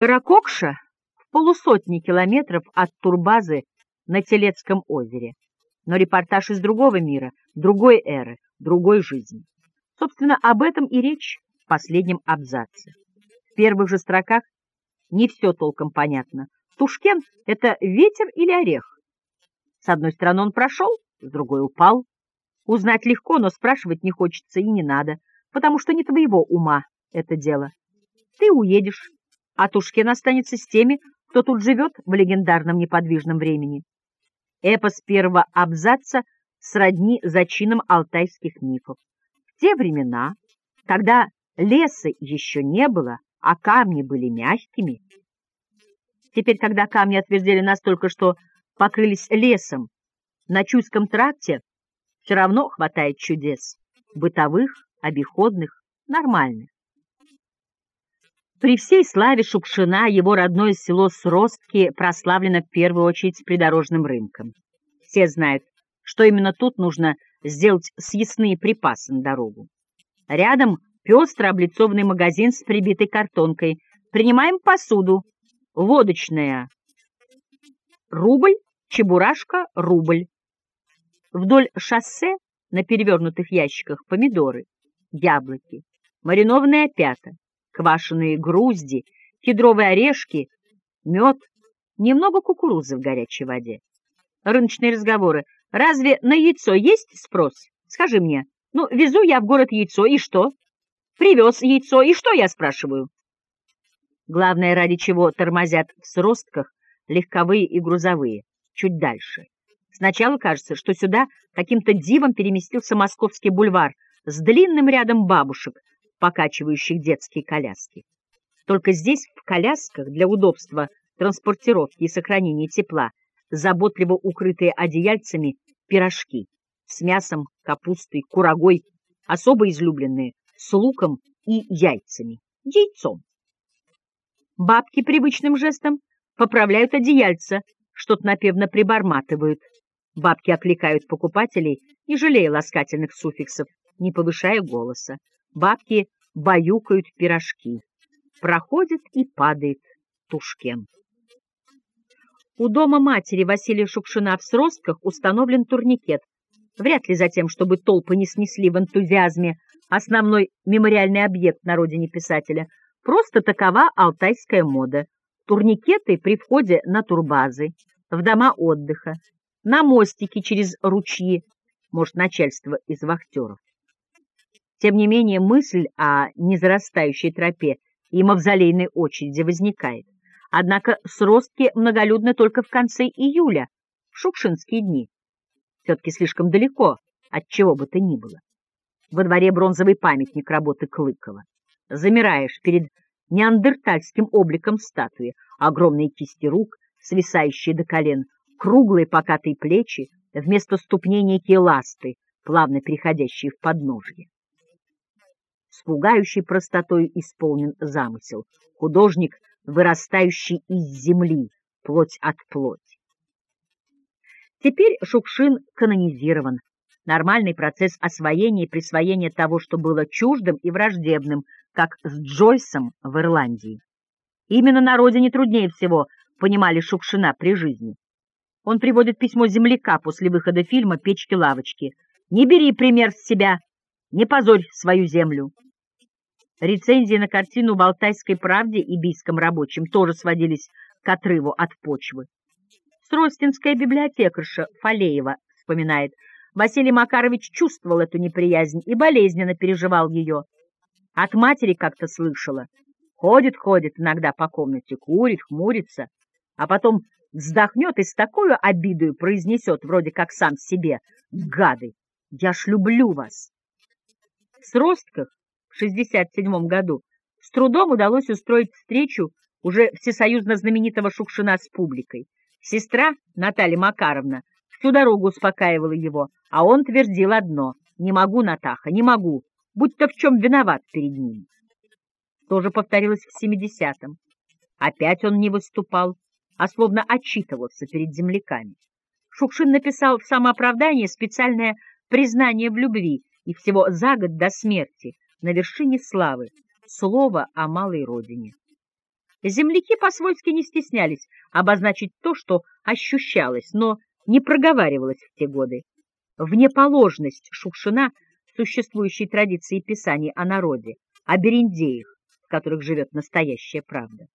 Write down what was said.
Ракокша в полусотни километров от турбазы на Телецком озере, но репортаж из другого мира, другой эры, другой жизни. Собственно, об этом и речь в последнем абзаце. В первых же строках не все толком понятно. Тушкен — это ветер или орех? С одной стороны он прошел, с другой упал. Узнать легко, но спрашивать не хочется и не надо, потому что не твоего ума это дело. Ты уедешь, а Тушкен останется с теми, кто тут живет в легендарном неподвижном времени. Эпос первого абзаца сродни зачинам алтайских мифов. В те времена, когда леса еще не было, а камни были мягкими, теперь, когда камни отвердели настолько, что покрылись лесом, на Чуйском тракте все равно хватает чудес, бытовых, обиходных, нормальных. При всей славе Шукшина его родное село Сростки прославлено в первую очередь придорожным рынком. Все знают, что именно тут нужно сделать съестные припасы на дорогу. Рядом пестро облицованный магазин с прибитой картонкой. Принимаем посуду. Водочная. Рубль, чебурашка, рубль. Вдоль шоссе на перевернутых ящиках помидоры, яблоки, маринованные опята, квашеные грузди, кедровые орешки, мед, немного кукурузы в горячей воде. Рыночные разговоры. Разве на яйцо есть спрос? Скажи мне. Ну, везу я в город яйцо, и что? Привез яйцо, и что, я спрашиваю? Главное, ради чего тормозят в сростках легковые и грузовые, чуть дальше. Сначала кажется, что сюда каким-то дивом переместился московский бульвар с длинным рядом бабушек, покачивающих детские коляски. Только здесь, в колясках, для удобства транспортировки и сохранения тепла, заботливо укрытые одеяльцами пирожки с мясом, капустой, курагой, особо излюбленные, с луком и яйцами, яйцом. Бабки привычным жестом поправляют одеяльца, что-то напевно приборматывают. Бабки окликают покупателей, не жалея ласкательных суффиксов, не повышая голоса. Бабки баюкают пирожки. Проходит и падает Тушкен. У дома матери Василия Шукшина в Сростках установлен турникет. Вряд ли за тем, чтобы толпы не снесли в энтузиазме основной мемориальный объект на родине писателя. Просто такова алтайская мода. Турникеты при входе на турбазы, в дома отдыха, на мостики через ручьи, может, начальство из вахтеров. Тем не менее, мысль о незарастающей тропе и мавзолейной очереди возникает. Однако сростки многолюдны только в конце июля, в шукшинские дни. Все-таки слишком далеко от чего бы то ни было. Во дворе бронзовый памятник работы Клыкова. Замираешь перед неандертальским обликом статуи, огромные кисти рук, свисающие до колен, круглые покатые плечи, вместо ступней некие ласты, плавно переходящие в подножье с пугающей простотой исполнен замысел. Художник, вырастающий из земли, плоть от плоти. Теперь Шукшин канонизирован. Нормальный процесс освоения и присвоения того, что было чуждым и враждебным, как с Джойсом в Ирландии. Именно на родине труднее всего понимали Шукшина при жизни. Он приводит письмо земляка после выхода фильма «Печки-лавочки». «Не бери пример с себя, не позорь свою землю». Рецензии на картину в «Алтайской правде» и «Бийском рабочем» тоже сводились к отрыву от почвы. Сростинская библиотекарша Фалеева вспоминает, Василий Макарович чувствовал эту неприязнь и болезненно переживал ее. От матери как-то слышала. Ходит-ходит иногда по комнате, курит, хмурится, а потом вздохнет и с такой обидою произнесет, вроде как сам себе, «Гады, я ж люблю вас!» В сростках 1967 году с трудом удалось устроить встречу уже всесоюзно знаменитого Шукшина с публикой. Сестра Наталья Макаровна всю дорогу успокаивала его, а он твердил одно «Не могу, Натаха, не могу, будь-то в чем виноват перед ним». Тоже повторилось в 70-м. Опять он не выступал, а словно отчитывался перед земляками. Шукшин написал в самооправдании специальное признание в любви и всего за год до смерти на вершине славы, слово о малой родине. Земляки по-свойски не стеснялись обозначить то, что ощущалось, но не проговаривалось в те годы. Внеположность Шукшина существующей традиции писаний о народе, о бериндеях, в которых живет настоящая правда.